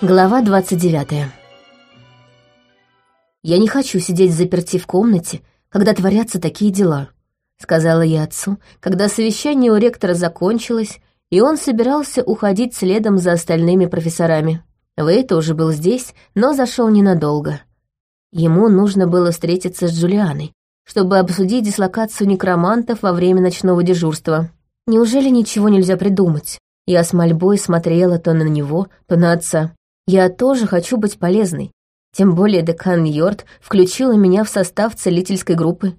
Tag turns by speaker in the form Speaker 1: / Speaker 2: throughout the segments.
Speaker 1: Глава 29 «Я не хочу сидеть заперти в комнате, когда творятся такие дела», — сказала я отцу, когда совещание у ректора закончилось, и он собирался уходить следом за остальными профессорами. Вэй тоже был здесь, но зашел ненадолго. Ему нужно было встретиться с Джулианой, чтобы обсудить дислокацию некромантов во время ночного дежурства. Неужели ничего нельзя придумать? Я с мольбой смотрела то на него, то на отца. Я тоже хочу быть полезной. Тем более декан Йорд включила меня в состав целительской группы.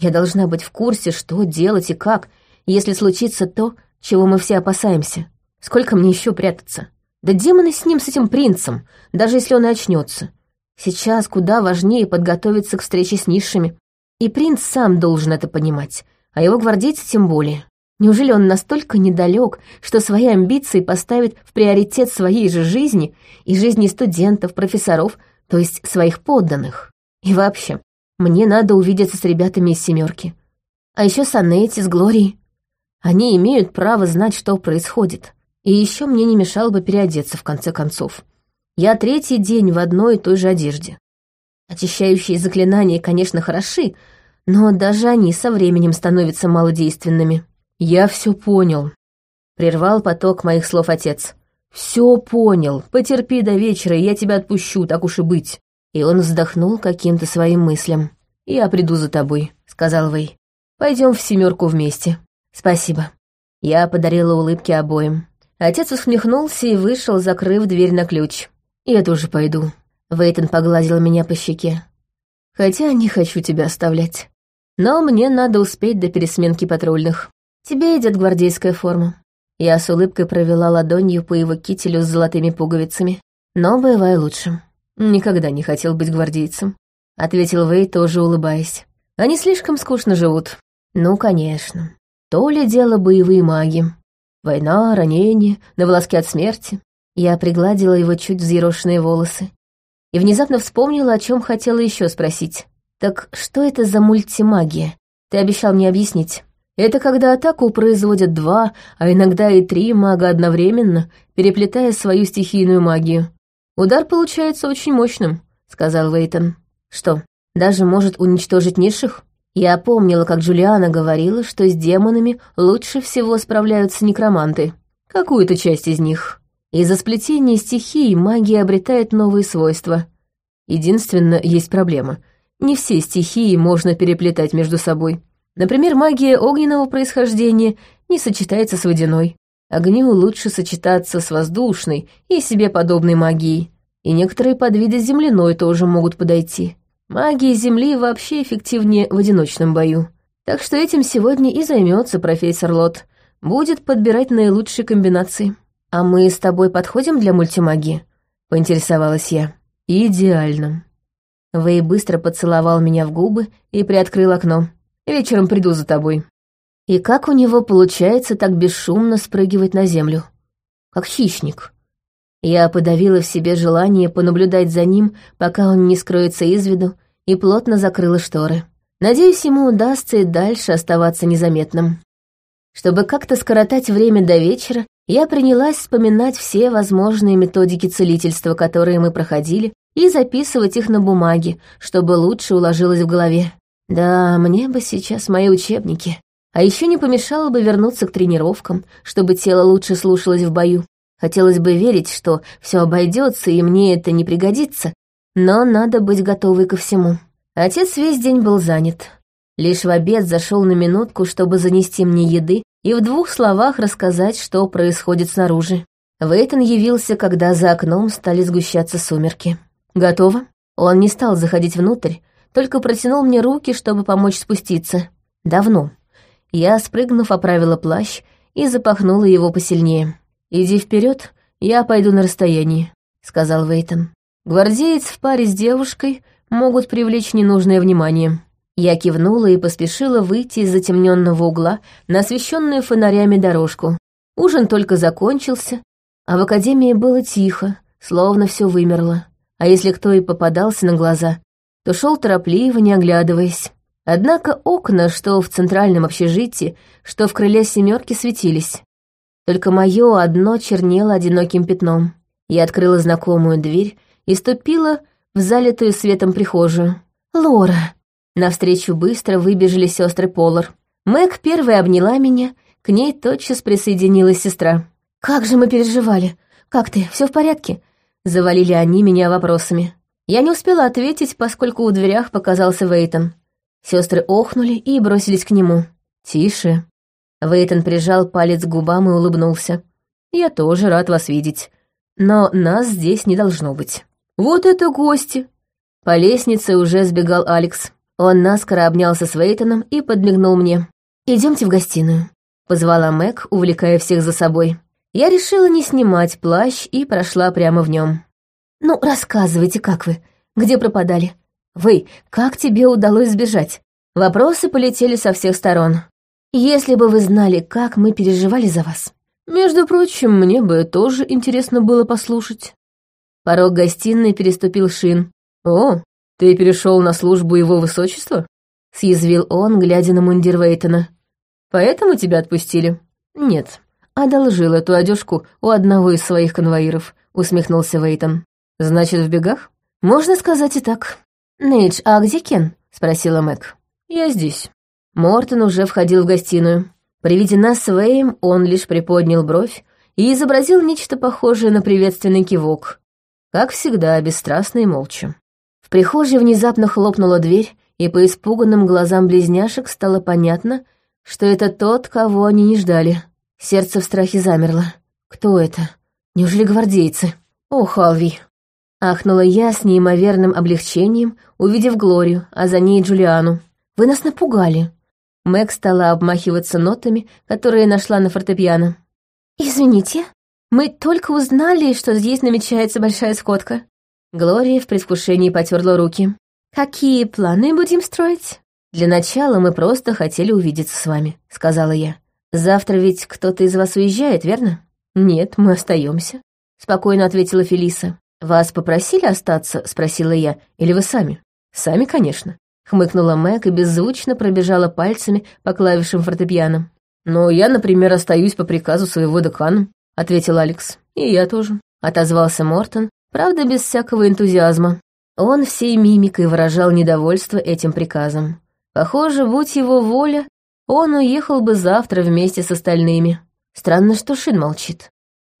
Speaker 1: Я должна быть в курсе, что делать и как, если случится то, чего мы все опасаемся. Сколько мне еще прятаться? Да демоны с ним, с этим принцем, даже если он и очнется. Сейчас куда важнее подготовиться к встрече с низшими. И принц сам должен это понимать, а его гвардейцы тем более. Неужели он настолько недалек, что свои амбиции поставит в приоритет своей же жизни и жизни студентов, профессоров, то есть своих подданных? И вообще, мне надо увидеться с ребятами из «семерки». А еще с Анетти, с Глорией. Они имеют право знать, что происходит. И еще мне не мешало бы переодеться, в конце концов. Я третий день в одной и той же одежде. Очищающие заклинания, конечно, хороши, но даже они со временем становятся малодейственными. «Я все понял», — прервал поток моих слов отец. «Все понял. Потерпи до вечера, и я тебя отпущу, так уж и быть». И он вздохнул каким-то своим мыслям. «Я приду за тобой», — сказал Вэй. Пойдем в семерку вместе». «Спасибо». Я подарила улыбки обоим. Отец усмехнулся и вышел, закрыв дверь на ключ. «Я тоже пойду». Вейтон погладил меня по щеке. «Хотя не хочу тебя оставлять. Но мне надо успеть до пересменки патрульных». «Тебе идет гвардейская форма». Я с улыбкой провела ладонью по его кителю с золотыми пуговицами. «Но бывай лучше. Никогда не хотел быть гвардейцем», — ответил Вей, тоже улыбаясь. «Они слишком скучно живут». «Ну, конечно. То ли дело боевые маги. Война, ранение, на волоске от смерти». Я пригладила его чуть взъерошенные волосы. И внезапно вспомнила, о чем хотела еще спросить. «Так что это за мультимагия? Ты обещал мне объяснить». Это когда атаку производят два, а иногда и три мага одновременно, переплетая свою стихийную магию. Удар получается очень мощным, сказал Вейтон. Что, даже может уничтожить низших? Я помнила, как Джулиана говорила, что с демонами лучше всего справляются некроманты. Какую-то часть из них. Из-за сплетения стихий магия обретает новые свойства. Единственное, есть проблема. Не все стихии можно переплетать между собой. Например, магия огненного происхождения не сочетается с водяной. Огню лучше сочетаться с воздушной и себе подобной магией. И некоторые подвиды земляной тоже могут подойти. Магия Земли вообще эффективнее в одиночном бою. Так что этим сегодня и займется профессор Лот. Будет подбирать наилучшие комбинации. «А мы с тобой подходим для мультимагии?» — поинтересовалась я. «Идеально». Вэй быстро поцеловал меня в губы и приоткрыл окно. Вечером приду за тобой». И как у него получается так бесшумно спрыгивать на землю? Как хищник. Я подавила в себе желание понаблюдать за ним, пока он не скроется из виду, и плотно закрыла шторы. Надеюсь, ему удастся и дальше оставаться незаметным. Чтобы как-то скоротать время до вечера, я принялась вспоминать все возможные методики целительства, которые мы проходили, и записывать их на бумаге, чтобы лучше уложилось в голове. Да, мне бы сейчас мои учебники. А еще не помешало бы вернуться к тренировкам, чтобы тело лучше слушалось в бою. Хотелось бы верить, что все обойдется и мне это не пригодится, но надо быть готовой ко всему. Отец весь день был занят. Лишь в обед зашел на минутку, чтобы занести мне еды и в двух словах рассказать, что происходит снаружи. Вейтон явился, когда за окном стали сгущаться сумерки. «Готово?» Он не стал заходить внутрь, только протянул мне руки, чтобы помочь спуститься. Давно. Я, спрыгнув, оправила плащ и запахнула его посильнее. «Иди вперед, я пойду на расстоянии», — сказал Вейтон. «Гвардеец в паре с девушкой могут привлечь ненужное внимание». Я кивнула и поспешила выйти из затемненного угла на освещенную фонарями дорожку. Ужин только закончился, а в академии было тихо, словно все вымерло. А если кто и попадался на глаза, то шел торопливо, не оглядываясь. Однако окна, что в центральном общежитии, что в крыле семерки, светились. Только мое одно чернело одиноким пятном. Я открыла знакомую дверь и ступила в залитую светом прихожую. «Лора!» Навстречу быстро выбежали сестры Полар. Мэг первой обняла меня, к ней тотчас присоединилась сестра. «Как же мы переживали! Как ты, все в порядке?» Завалили они меня вопросами. Я не успела ответить, поскольку у дверях показался Вейтон. Сестры охнули и бросились к нему. «Тише». Вейтон прижал палец к губам и улыбнулся. «Я тоже рад вас видеть. Но нас здесь не должно быть». «Вот это гости!» По лестнице уже сбегал Алекс. Он наскоро обнялся с Вейтоном и подмигнул мне. Идемте в гостиную», — позвала Мэг, увлекая всех за собой. Я решила не снимать плащ и прошла прямо в нем. «Ну, рассказывайте, как вы? Где пропадали? Вы, как тебе удалось сбежать?» Вопросы полетели со всех сторон. «Если бы вы знали, как мы переживали за вас». «Между прочим, мне бы тоже интересно было послушать». Порог гостиной переступил Шин. «О, ты перешел на службу его высочества?» — съязвил он, глядя на мундир Вейтона. «Поэтому тебя отпустили?» «Нет, одолжил эту одежку у одного из своих конвоиров», — усмехнулся Вейтон. «Значит, в бегах?» «Можно сказать и так». «Нейдж, а где Кен?» — спросила Мэг. «Я здесь». Мортон уже входил в гостиную. При виде нас с Вэем он лишь приподнял бровь и изобразил нечто похожее на приветственный кивок. Как всегда, бесстрастно и молча. В прихожей внезапно хлопнула дверь, и по испуганным глазам близняшек стало понятно, что это тот, кого они не ждали. Сердце в страхе замерло. Кто это? Неужели гвардейцы? О, Халви! Ахнула я с неимоверным облегчением, увидев Глорию, а за ней Джулиану. Вы нас напугали. Мэг стала обмахиваться нотами, которые нашла на фортепиано. «Извините, мы только узнали, что здесь намечается большая сходка». Глория в предвкушении потерла руки. «Какие планы будем строить?» «Для начала мы просто хотели увидеться с вами», — сказала я. «Завтра ведь кто-то из вас уезжает, верно?» «Нет, мы остаемся», — спокойно ответила Фелиса. «Вас попросили остаться?» — спросила я. «Или вы сами?» «Сами, конечно», — хмыкнула Мэг и беззвучно пробежала пальцами по клавишам фортепиано. «Но я, например, остаюсь по приказу своего декана», — ответил Алекс. «И я тоже», — отозвался Мортон, правда, без всякого энтузиазма. Он всей мимикой выражал недовольство этим приказом. Похоже, будь его воля, он уехал бы завтра вместе с остальными. Странно, что Шин молчит.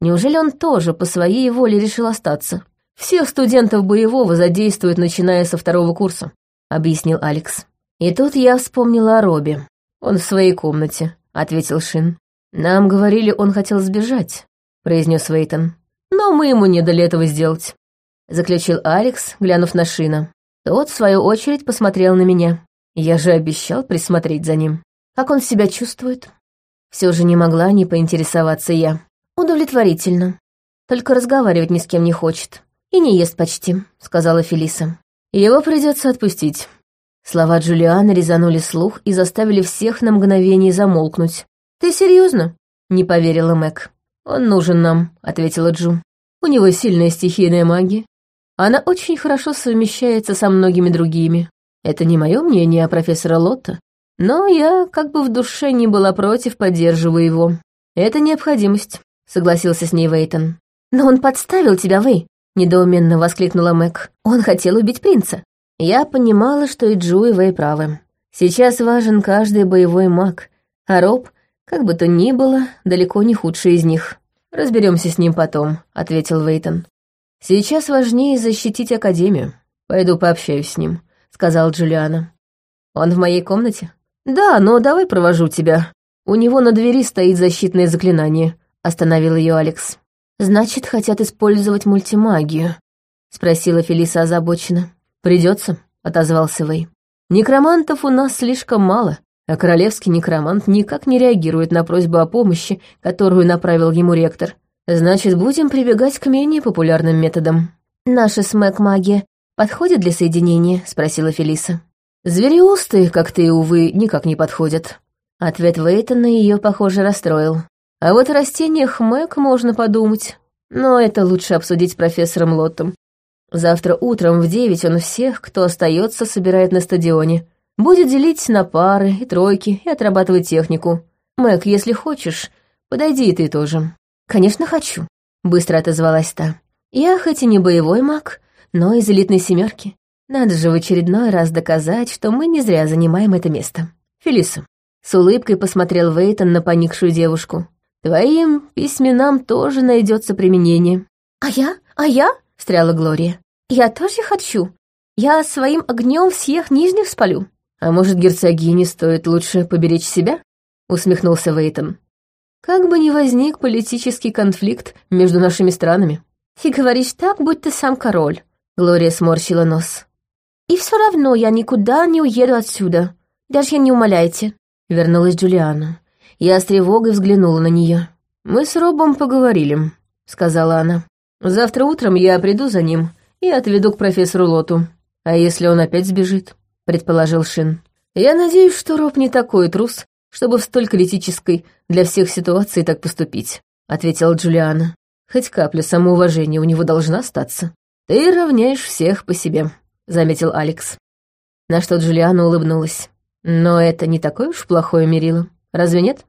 Speaker 1: Неужели он тоже по своей воле решил остаться? Всех студентов боевого задействуют, начиная со второго курса, объяснил Алекс. И тут я вспомнила о Робе. Он в своей комнате, ответил Шин. Нам говорили, он хотел сбежать, произнес Вейтон. Но мы ему не дали этого сделать, заключил Алекс, глянув на Шина. Тот, в свою очередь, посмотрел на меня. Я же обещал присмотреть за ним. Как он себя чувствует? Все же не могла не поинтересоваться я. «Удовлетворительно. Только разговаривать ни с кем не хочет. И не ест почти», — сказала Фелиса. «Его придется отпустить». Слова Джулианы резанули слух и заставили всех на мгновение замолкнуть. «Ты серьезно? не поверила Мэг. «Он нужен нам», — ответила Джу. «У него сильная стихийная магия. Она очень хорошо совмещается со многими другими. Это не мое мнение о профессора Лотта, но я как бы в душе не была против, поддерживаю его. Это необходимость согласился с ней Вейтон. «Но он подставил тебя, вы!» — недоуменно воскликнула Мэг. «Он хотел убить принца». Я понимала, что и Джу, и Вэй правы. Сейчас важен каждый боевой маг, а Роб, как бы то ни было, далеко не худший из них. Разберемся с ним потом», — ответил Вейтон. «Сейчас важнее защитить Академию. Пойду пообщаюсь с ним», — сказал Джулиана. «Он в моей комнате?» «Да, но давай провожу тебя. У него на двери стоит защитное заклинание», остановил ее Алекс. «Значит, хотят использовать мультимагию?» — спросила Фелиса озабоченно. «Придется», — отозвался Вэй. «Некромантов у нас слишком мало, а королевский некромант никак не реагирует на просьбу о помощи, которую направил ему ректор. Значит, будем прибегать к менее популярным методам». «Наша смэк-магия подходит для соединения?» — спросила Фелиса. «Звереустые, как ты, увы, никак не подходят». Ответ Вейтона ее, похоже, расстроил. А вот о растениях Мэг можно подумать. Но это лучше обсудить с профессором Лоттом. Завтра утром в девять он всех, кто остается, собирает на стадионе. Будет делить на пары и тройки и отрабатывать технику. Мэг, если хочешь, подойди и ты тоже. Конечно, хочу, быстро отозвалась та. Я хоть и не боевой маг, но из элитной семерки. Надо же в очередной раз доказать, что мы не зря занимаем это место. Фелиса. С улыбкой посмотрел Вейтон на поникшую девушку. Твоим письменам тоже найдется применение.
Speaker 2: А я? А я? встряла Глория. Я тоже хочу. Я своим огнем всех нижних спалю.
Speaker 1: А может, герцогине стоит лучше поберечь себя? Усмехнулся Вейтон. Как бы ни возник политический конфликт между нашими странами.
Speaker 2: Ты говоришь так, будто сам король.
Speaker 1: Глория сморщила нос.
Speaker 2: И все равно я никуда не уеду отсюда. Даже не умоляйте.
Speaker 1: Вернулась Джулиана. Я с тревогой взглянула на нее. «Мы с Робом поговорили», — сказала она. «Завтра утром я приду за ним и отведу к профессору Лоту. А если он опять сбежит?» — предположил Шин. «Я надеюсь, что Роб не такой трус, чтобы в столь критической для всех ситуации так поступить», — ответила Джулиана. «Хоть капля самоуважения у него должна остаться. Ты равняешь всех по себе» заметил Алекс. На что Джулиана улыбнулась. Но это не такое уж плохое мерило, разве нет?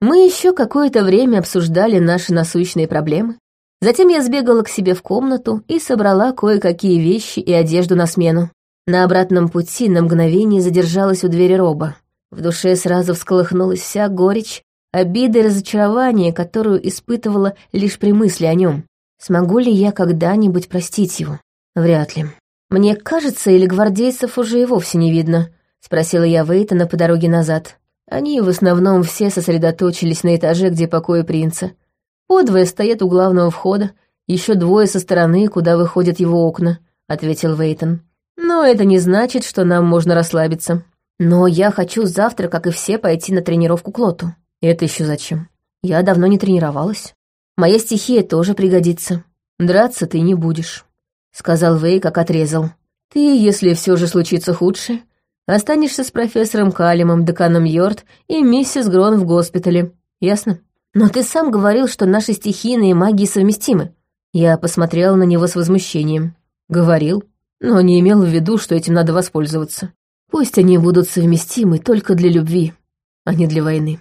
Speaker 1: Мы еще какое-то время обсуждали наши насущные проблемы. Затем я сбегала к себе в комнату и собрала кое-какие вещи и одежду на смену. На обратном пути на мгновение задержалась у двери Роба. В душе сразу всколыхнулась вся горечь, обида и разочарование, которую испытывала лишь при мысли о нем. Смогу ли я когда-нибудь простить его? Вряд ли. «Мне кажется, или гвардейцев уже и вовсе не видно?» — спросила я Вейтона по дороге назад. Они в основном все сосредоточились на этаже, где покои принца. Подвое стоят у главного входа, еще двое со стороны, куда выходят его окна, — ответил Вейтон. Но это не значит, что нам можно расслабиться. Но я хочу завтра, как и все, пойти на тренировку к лоту. Это еще зачем? Я давно не тренировалась. Моя стихия тоже пригодится. Драться ты не будешь. — сказал Вэй, как отрезал. «Ты, если все же случится худшее, останешься с профессором Калимом, деканом Йорт и миссис Грон в госпитале. Ясно? Но ты сам говорил, что наши стихийные магии совместимы». Я посмотрела на него с возмущением. Говорил, но не имел в виду, что этим надо воспользоваться. Пусть они будут совместимы только для любви, а не для войны.